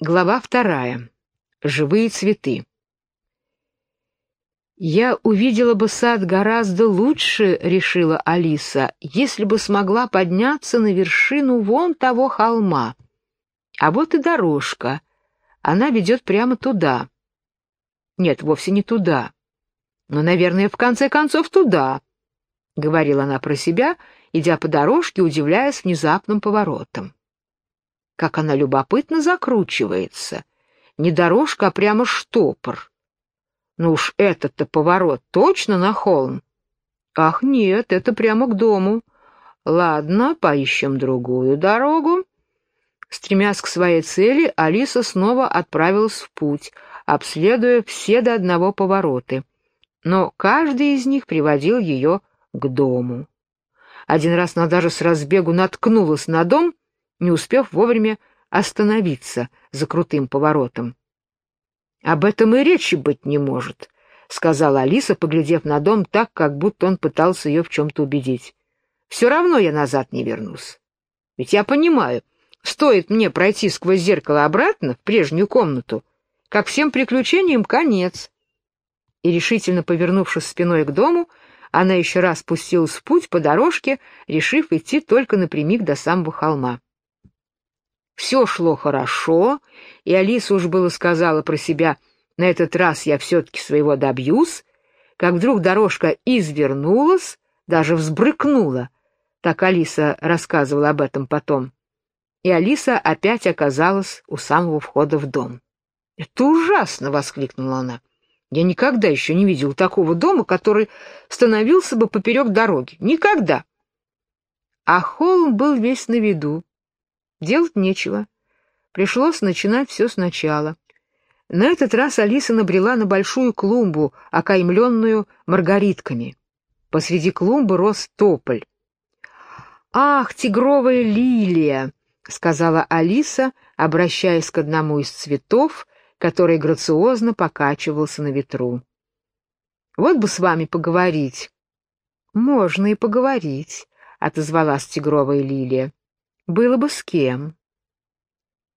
Глава вторая. Живые цветы. «Я увидела бы сад гораздо лучше», — решила Алиса, «если бы смогла подняться на вершину вон того холма. А вот и дорожка. Она ведет прямо туда. Нет, вовсе не туда. Но, наверное, в конце концов туда», — говорила она про себя, идя по дорожке, удивляясь внезапным поворотом. Как она любопытно закручивается. Не дорожка, а прямо штопор. Ну уж этот-то поворот точно на холм. Ах, нет, это прямо к дому. Ладно, поищем другую дорогу. Стремясь к своей цели, Алиса снова отправилась в путь, обследуя все до одного повороты. Но каждый из них приводил ее к дому. Один раз она даже с разбегу наткнулась на дом не успев вовремя остановиться за крутым поворотом. «Об этом и речи быть не может», — сказала Алиса, поглядев на дом так, как будто он пытался ее в чем-то убедить. «Все равно я назад не вернусь. Ведь я понимаю, стоит мне пройти сквозь зеркало обратно в прежнюю комнату, как всем приключениям конец». И решительно повернувшись спиной к дому, она еще раз спустилась в путь по дорожке, решив идти только напрямик до самого холма. Все шло хорошо, и Алиса уж было сказала про себя, на этот раз я все-таки своего добьюсь, как вдруг дорожка извернулась, даже взбрыкнула. Так Алиса рассказывала об этом потом. И Алиса опять оказалась у самого входа в дом. «Это ужасно!» — воскликнула она. «Я никогда еще не видел такого дома, который становился бы поперек дороги. Никогда!» А холм был весь на виду. Делать нечего. Пришлось начинать все сначала. На этот раз Алиса набрела на большую клумбу, окаймленную маргаритками. Посреди клумбы рос тополь. «Ах, тигровая лилия!» — сказала Алиса, обращаясь к одному из цветов, который грациозно покачивался на ветру. «Вот бы с вами поговорить». «Можно и поговорить», — отозвалась тигровая лилия. Было бы с кем.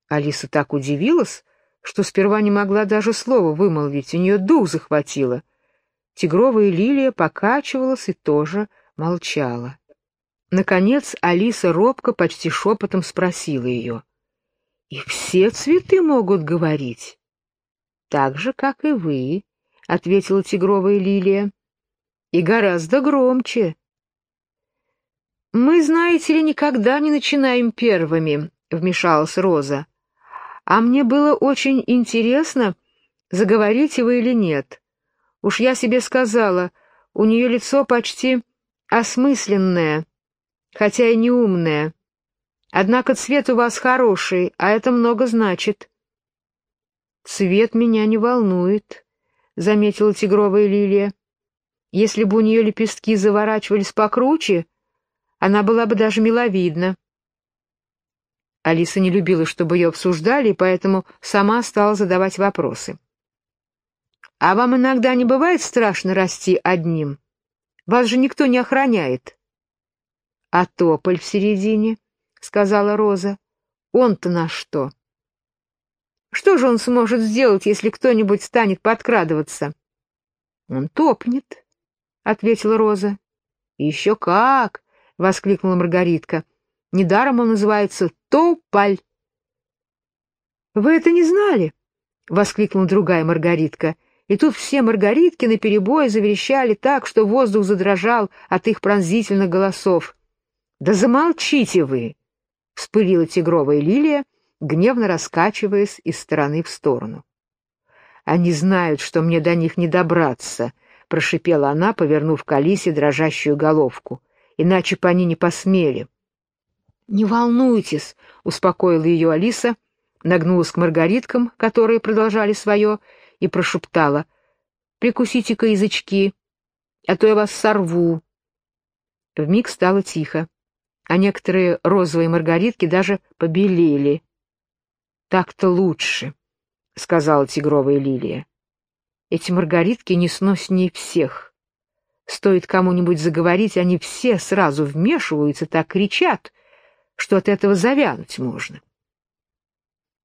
Алиса так удивилась, что сперва не могла даже слова вымолвить, у нее дух захватило. Тигровая лилия покачивалась и тоже молчала. Наконец Алиса робко, почти шепотом спросила ее. «И все цветы могут говорить?» «Так же, как и вы», — ответила тигровая лилия. «И гораздо громче. «Мы, знаете ли, никогда не начинаем первыми», — вмешалась Роза. «А мне было очень интересно, заговорите вы или нет. Уж я себе сказала, у нее лицо почти осмысленное, хотя и не умное. Однако цвет у вас хороший, а это много значит». «Цвет меня не волнует», — заметила тигровая лилия. «Если бы у нее лепестки заворачивались покруче, она была бы даже миловидна. Алиса не любила, чтобы ее обсуждали, поэтому сама стала задавать вопросы. «А вам иногда не бывает страшно расти одним? Вас же никто не охраняет». «А тополь в середине?» — сказала Роза. «Он-то на что?» «Что же он сможет сделать, если кто-нибудь станет подкрадываться?» «Он топнет», — ответила Роза. «Еще как!» — воскликнула Маргаритка. «Недаром он называется Тополь». «Вы это не знали?» — воскликнула другая Маргаритка. И тут все Маргаритки наперебой заверещали так, что воздух задрожал от их пронзительных голосов. «Да замолчите вы!» — вспылила тигровая лилия, гневно раскачиваясь из стороны в сторону. «Они знают, что мне до них не добраться», — прошипела она, повернув к Алисе дрожащую головку иначе бы они не посмели. «Не волнуйтесь», — успокоила ее Алиса, нагнулась к маргариткам, которые продолжали свое, и прошептала. «Прикусите-ка язычки, а то я вас сорву». Вмиг стало тихо, а некоторые розовые маргаритки даже побелели. «Так-то лучше», — сказала тигровая лилия. «Эти маргаритки несноснее всех». Стоит кому-нибудь заговорить, они все сразу вмешиваются, так кричат, что от этого завянуть можно.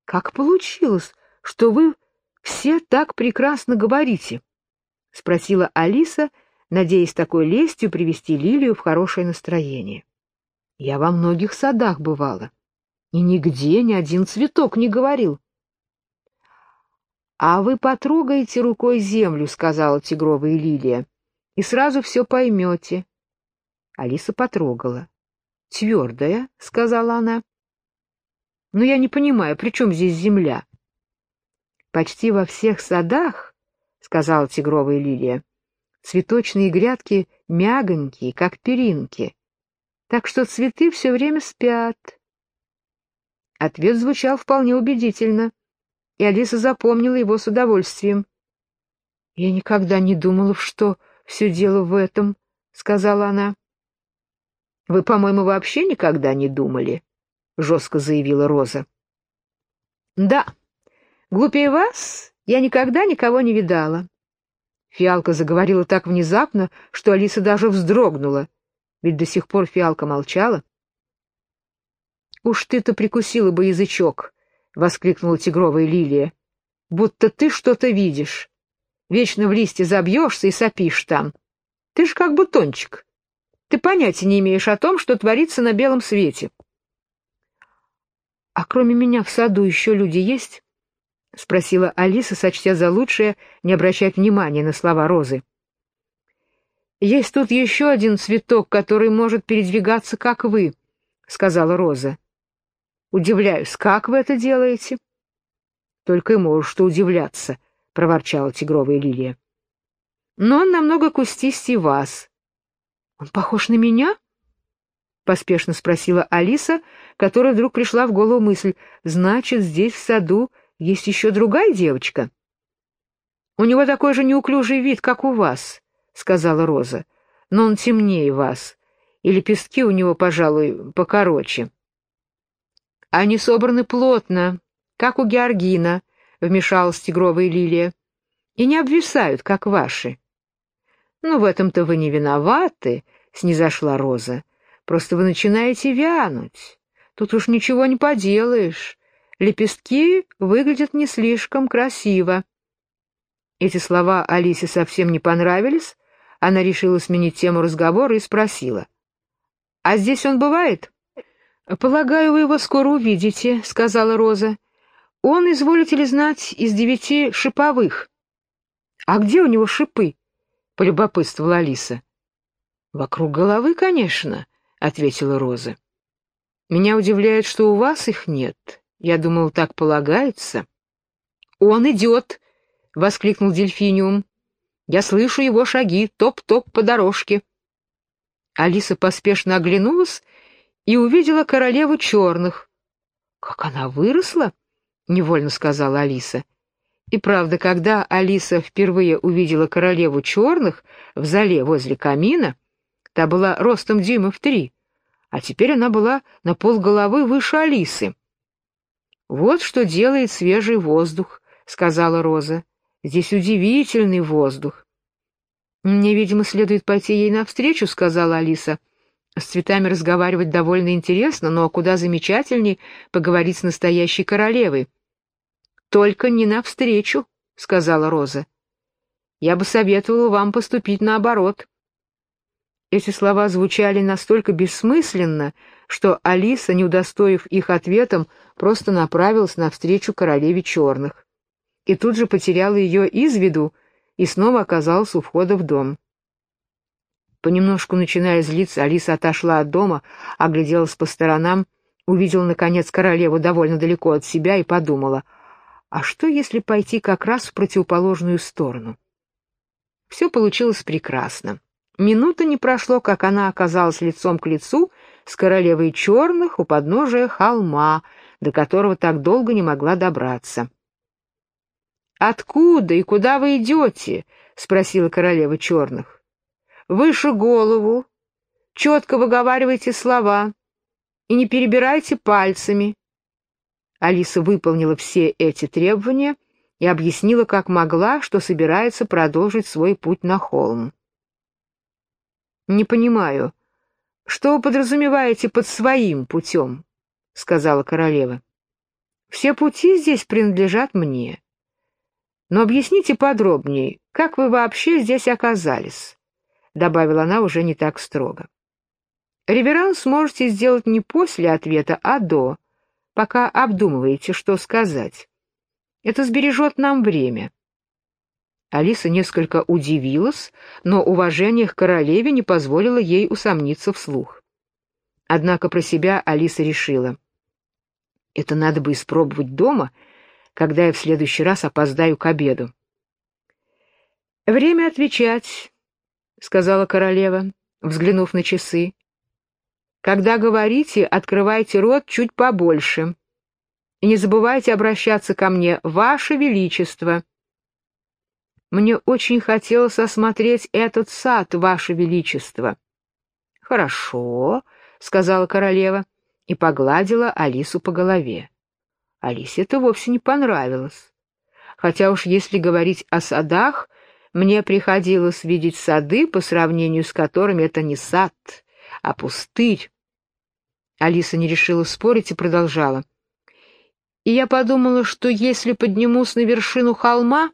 Как получилось, что вы все так прекрасно говорите? — спросила Алиса, надеясь такой лестью привести Лилию в хорошее настроение. — Я во многих садах бывала, и нигде ни один цветок не говорил. — А вы потрогаете рукой землю, — сказала тигровая лилия, — и сразу все поймете. Алиса потрогала. — Твердая, — сказала она. — Но я не понимаю, при чем здесь земля? — Почти во всех садах, — сказала тигровая лилия, — цветочные грядки мягонькие, как перинки, так что цветы все время спят. Ответ звучал вполне убедительно, и Алиса запомнила его с удовольствием. — Я никогда не думала, что все дело в этом, — сказала она. — Вы, по-моему, вообще никогда не думали, — жестко заявила Роза. — Да, глупее вас я никогда никого не видала. Фиалка заговорила так внезапно, что Алиса даже вздрогнула, ведь до сих пор Фиалка молчала. «Уж ты-то прикусила бы язычок!» — воскликнула тигровая лилия. «Будто ты что-то видишь. Вечно в листе забьешься и сопишь там. Ты ж как бутончик. Ты понятия не имеешь о том, что творится на белом свете». «А кроме меня в саду еще люди есть?» — спросила Алиса, сочтя за лучшее не обращать внимания на слова Розы. «Есть тут еще один цветок, который может передвигаться, как вы», — сказала Роза. Удивляюсь, как вы это делаете? Только и можешь что удивляться, — проворчала тигровая лилия. Но он намного кустистей вас. Он похож на меня? — поспешно спросила Алиса, которая вдруг пришла в голову мысль. Значит, здесь, в саду, есть еще другая девочка? — У него такой же неуклюжий вид, как у вас, — сказала Роза. — Но он темнее вас, и лепестки у него, пожалуй, покороче. — они собраны плотно, как у Георгина, — вмешалась тигровая лилия, — и не обвисают, как ваши. — Ну, в этом-то вы не виноваты, — снизошла Роза. — Просто вы начинаете вянуть. Тут уж ничего не поделаешь. Лепестки выглядят не слишком красиво. Эти слова Алисе совсем не понравились. Она решила сменить тему разговора и спросила. — А здесь он бывает? «Полагаю, вы его скоро увидите», — сказала Роза. «Он, изволите ли знать, из девяти шиповых». «А где у него шипы?» — полюбопытствовала Алиса. «Вокруг головы, конечно», — ответила Роза. «Меня удивляет, что у вас их нет. Я думал, так полагается». «Он идет!» — воскликнул Дельфиниум. «Я слышу его шаги, топ-топ по дорожке». Алиса поспешно оглянулась и увидела королеву черных. «Как она выросла!» — невольно сказала Алиса. И правда, когда Алиса впервые увидела королеву черных в зале возле камина, та была ростом дюймов три, а теперь она была на полголовы выше Алисы. «Вот что делает свежий воздух», — сказала Роза. «Здесь удивительный воздух». «Мне, видимо, следует пойти ей навстречу», — сказала Алиса. С цветами разговаривать довольно интересно, но куда замечательней поговорить с настоящей королевой. «Только не навстречу», — сказала Роза. «Я бы советовала вам поступить наоборот». Эти слова звучали настолько бессмысленно, что Алиса, не удостоив их ответом, просто направилась навстречу королеве черных. И тут же потеряла ее из виду и снова оказалась у входа в дом. Понемножку начиная злиться, Алиса отошла от дома, огляделась по сторонам, увидела, наконец, королеву довольно далеко от себя и подумала, а что, если пойти как раз в противоположную сторону? Все получилось прекрасно. Минута не прошло, как она оказалась лицом к лицу с королевой черных у подножия холма, до которого так долго не могла добраться. «Откуда и куда вы идете?» — спросила королева черных выше голову, четко выговаривайте слова и не перебирайте пальцами. Алиса выполнила все эти требования и объяснила, как могла, что собирается продолжить свой путь на холм. «Не понимаю, что вы подразумеваете под своим путем?» — сказала королева. Все пути здесь принадлежат мне. Но объясните подробнее, как вы вообще здесь оказались?» — добавила она уже не так строго. «Реверанс можете сделать не после ответа, а до, пока обдумываете, что сказать. Это сбережет нам время». Алиса несколько удивилась, но уважение к королеве не позволило ей усомниться вслух. Однако про себя Алиса решила. «Это надо бы испробовать дома», — когда я в следующий раз опоздаю к обеду. «Время отвечать», — сказала королева, взглянув на часы. «Когда говорите, открывайте рот чуть побольше. И не забывайте обращаться ко мне, Ваше Величество». «Мне очень хотелось осмотреть этот сад, Ваше Величество». «Хорошо», — сказала королева и погладила Алису по голове. Алисе это вовсе не понравилось. Хотя уж если говорить о садах, мне приходилось видеть сады, по сравнению с которыми это не сад, а пустырь. Алиса не решила спорить и продолжала. И я подумала, что если поднимусь на вершину холма...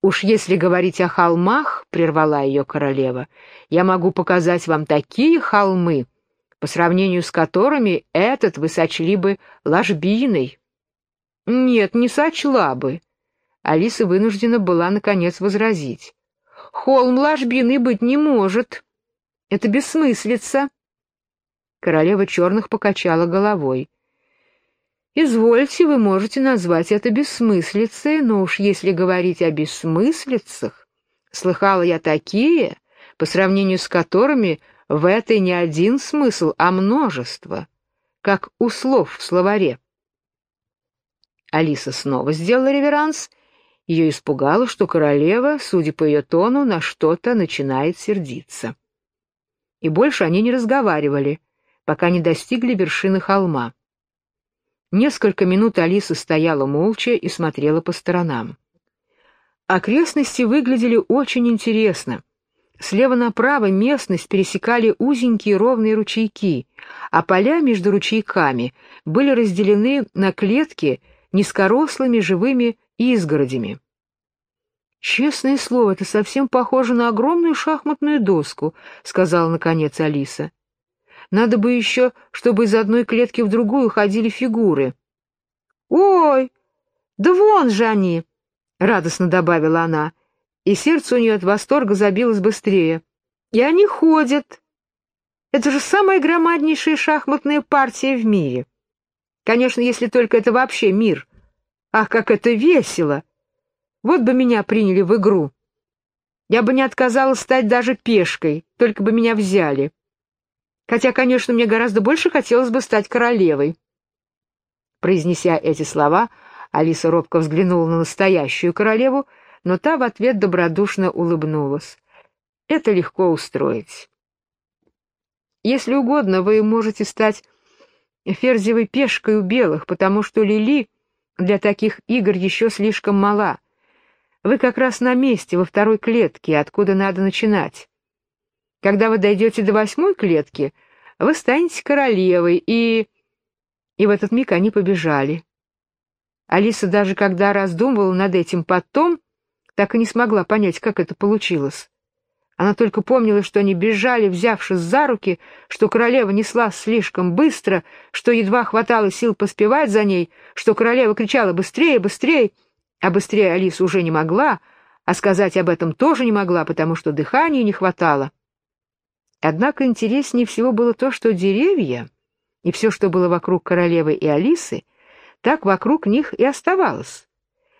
Уж если говорить о холмах, — прервала ее королева, — я могу показать вам такие холмы, по сравнению с которыми этот вы сочли бы ложбиной. Нет, не сочла бы. Алиса вынуждена была, наконец, возразить. Холм ложбины быть не может. Это бессмыслица. Королева черных покачала головой. «Извольте, вы можете назвать это бессмыслицей, но уж если говорить о бессмыслицах, слыхала я такие, по сравнению с которыми в этой не один смысл, а множество, как у слов в словаре. Алиса снова сделала реверанс. Ее испугало, что королева, судя по ее тону, на что-то начинает сердиться. И больше они не разговаривали, пока не достигли вершины холма. Несколько минут Алиса стояла молча и смотрела по сторонам. Окрестности выглядели очень интересно. Слева направо местность пересекали узенькие ровные ручейки, а поля между ручейками были разделены на клетки низкорослыми живыми изгородями. «Честное слово, это совсем похоже на огромную шахматную доску», — сказала наконец Алиса. «Надо бы еще, чтобы из одной клетки в другую ходили фигуры». «Ой, да вон же они!» — радостно добавила она и сердце у нее от восторга забилось быстрее. И они ходят. Это же самая громаднейшая шахматная партия в мире. Конечно, если только это вообще мир. Ах, как это весело! Вот бы меня приняли в игру. Я бы не отказалась стать даже пешкой, только бы меня взяли. Хотя, конечно, мне гораздо больше хотелось бы стать королевой. Произнеся эти слова, Алиса робко взглянула на настоящую королеву, но та в ответ добродушно улыбнулась. «Это легко устроить. Если угодно, вы можете стать ферзевой пешкой у белых, потому что Лили для таких игр еще слишком мала. Вы как раз на месте, во второй клетке, откуда надо начинать. Когда вы дойдете до восьмой клетки, вы станете королевой, и...» И в этот миг они побежали. Алиса даже когда раздумывала над этим потом, так и не смогла понять, как это получилось. Она только помнила, что они бежали, взявшись за руки, что королева несла слишком быстро, что едва хватало сил поспевать за ней, что королева кричала «быстрее, быстрее!», а быстрее Алиса уже не могла, а сказать об этом тоже не могла, потому что дыхания не хватало. Однако интереснее всего было то, что деревья и все, что было вокруг королевы и Алисы, так вокруг них и оставалось.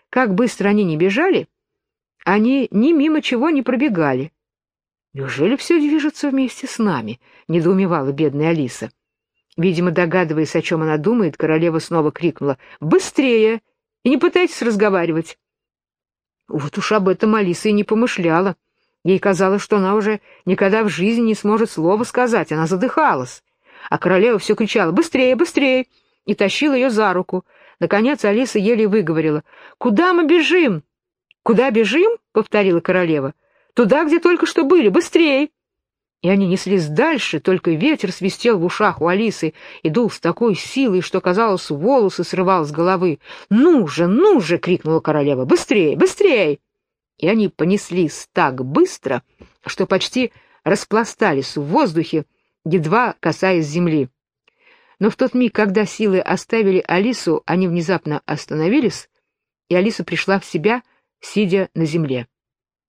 Как быстро они не бежали — они ни мимо чего не пробегали. «Неужели все движется вместе с нами?» — недоумевала бедная Алиса. Видимо, догадываясь, о чем она думает, королева снова крикнула «Быстрее! И не пытайтесь разговаривать!» Вот уж об этом Алиса и не помышляла. Ей казалось, что она уже никогда в жизни не сможет слова сказать, она задыхалась. А королева все кричала «Быстрее, быстрее!» и тащила ее за руку. Наконец Алиса еле выговорила «Куда мы бежим?» «Куда бежим?» — повторила королева. «Туда, где только что были. Быстрей!» И они неслись дальше, только ветер свистел в ушах у Алисы и дул с такой силой, что, казалось, волосы срывал с головы. «Ну же, ну же!» — крикнула королева. «Быстрее, быстрее!» И они понеслись так быстро, что почти распластались в воздухе, едва касаясь земли. Но в тот миг, когда силы оставили Алису, они внезапно остановились, и Алиса пришла в себя, сидя на земле.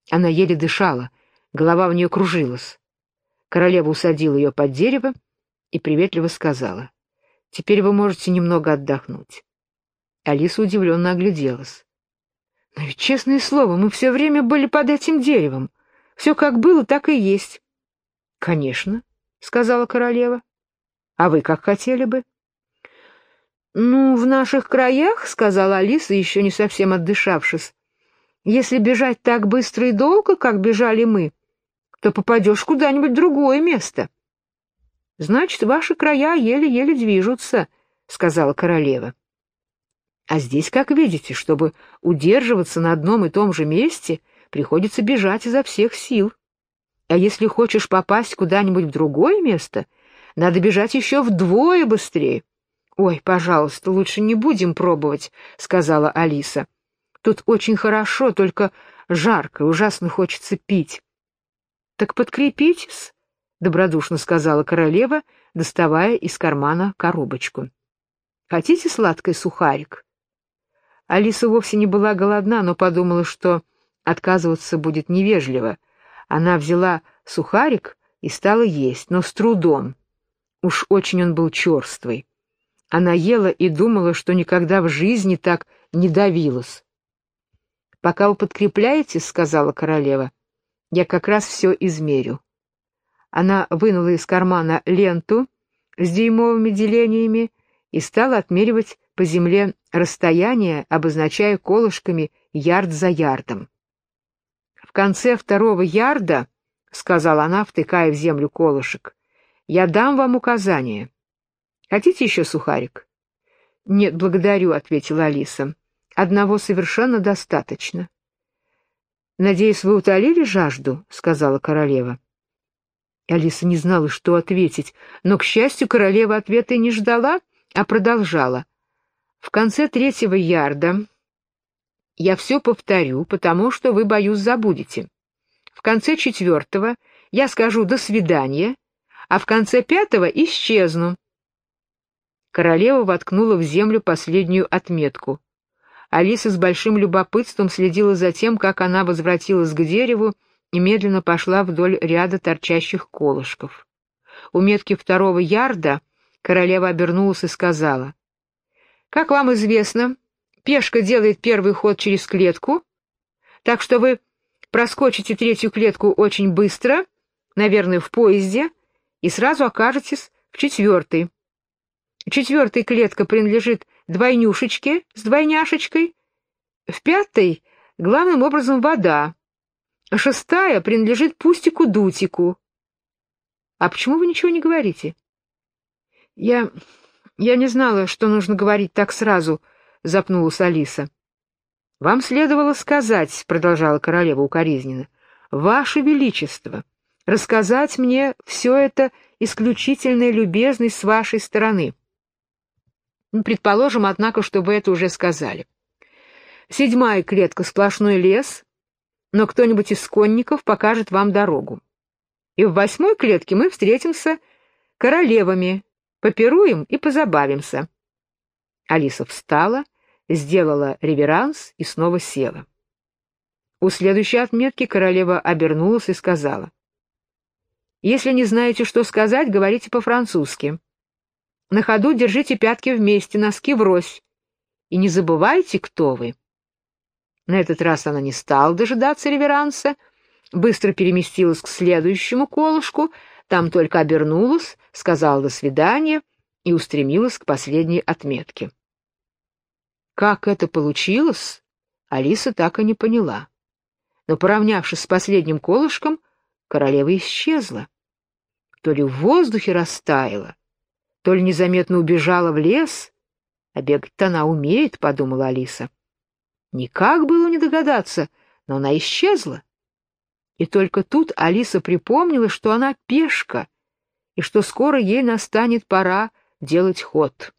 Она еле дышала, голова у нее кружилась. Королева усадила ее под дерево и приветливо сказала, «Теперь вы можете немного отдохнуть». Алиса удивленно огляделась. «Но ведь, честное слово, мы все время были под этим деревом. Все как было, так и есть». «Конечно», — сказала королева. «А вы как хотели бы?» «Ну, в наших краях, — сказала Алиса, еще не совсем отдышавшись, — если бежать так быстро и долго, как бежали мы, то попадешь куда-нибудь в другое место». «Значит, ваши края еле-еле движутся», — сказала королева. «А здесь, как видите, чтобы удерживаться на одном и том же месте, приходится бежать изо всех сил. А если хочешь попасть куда-нибудь в другое место, надо бежать еще вдвое быстрее». «Ой, пожалуйста, лучше не будем пробовать», — сказала Алиса. «Тут очень хорошо, только жарко, ужасно хочется пить». «Так подкрепитесь», — добродушно сказала королева, доставая из кармана коробочку. «Хотите сладкий сухарик?» Алиса вовсе не была голодна, но подумала, что отказываться будет невежливо. Она взяла сухарик и стала есть, но с трудом. Уж очень он был черствый. Она ела и думала, что никогда в жизни так не давилась. «Пока вы подкрепляетесь, — сказала королева, — я как раз все измерю». Она вынула из кармана ленту с дюймовыми делениями и стала отмеривать по земле расстояние, обозначая колышками ярд за ярдом. «В конце второго ярда, — сказала она, втыкая в землю колышек, — я дам вам указание. Хотите еще сухарик? Нет, благодарю, ответила Алиса. Одного совершенно достаточно. Надеюсь, вы утолили жажду, сказала королева. Алиса не знала, что ответить, но, к счастью, королева ответа и не ждала, а продолжала. В конце третьего ярда я все повторю, потому что вы, боюсь, забудете. В конце четвертого я скажу «до свидания», а в конце пятого исчезну. Королева воткнула в землю последнюю отметку. Алиса с большим любопытством следила за тем, как она возвратилась к дереву и медленно пошла вдоль ряда торчащих колышков. У метки второго ярда королева обернулась и сказала, «Как вам известно, пешка делает первый ход через клетку, так что вы проскочите третью клетку очень быстро, наверное, в поезде, и сразу окажетесь в четвертой. Четвертая клетка принадлежит двойнюшечке с двойняшечкой. В пятой главным образом вода. Шестая принадлежит пустику-дутику. А почему вы ничего не говорите? Я... я не знала, что нужно говорить так сразу, запнулась Алиса. Вам следовало сказать, продолжала королева укоризненно, Ваше Величество, рассказать мне все это исключительная любезность с вашей стороны. Предположим, однако, что вы это уже сказали. Седьмая клетка — сплошной лес, но кто-нибудь из конников покажет вам дорогу. И в восьмой клетке мы встретимся королевами, попируем и позабавимся. Алиса встала, сделала реверанс и снова села. У следующей отметки королева обернулась и сказала. «Если не знаете, что сказать, говорите по-французски». На ходу держите пятки вместе, носки врозь. И не забывайте, кто вы. На этот раз она не стала дожидаться реверанса, быстро переместилась к следующему колышку, там только обернулась, сказала «до свидания» и устремилась к последней отметке. Как это получилось, Алиса так и не поняла. Но, поравнявшись с последним колышком, королева исчезла. То ли в воздухе растаяла, то ли незаметно убежала в лес, а бегать-то она умеет, — подумала Алиса. Никак было не догадаться, но она исчезла. И только тут Алиса припомнила, что она пешка, и что скоро ей настанет пора делать ход.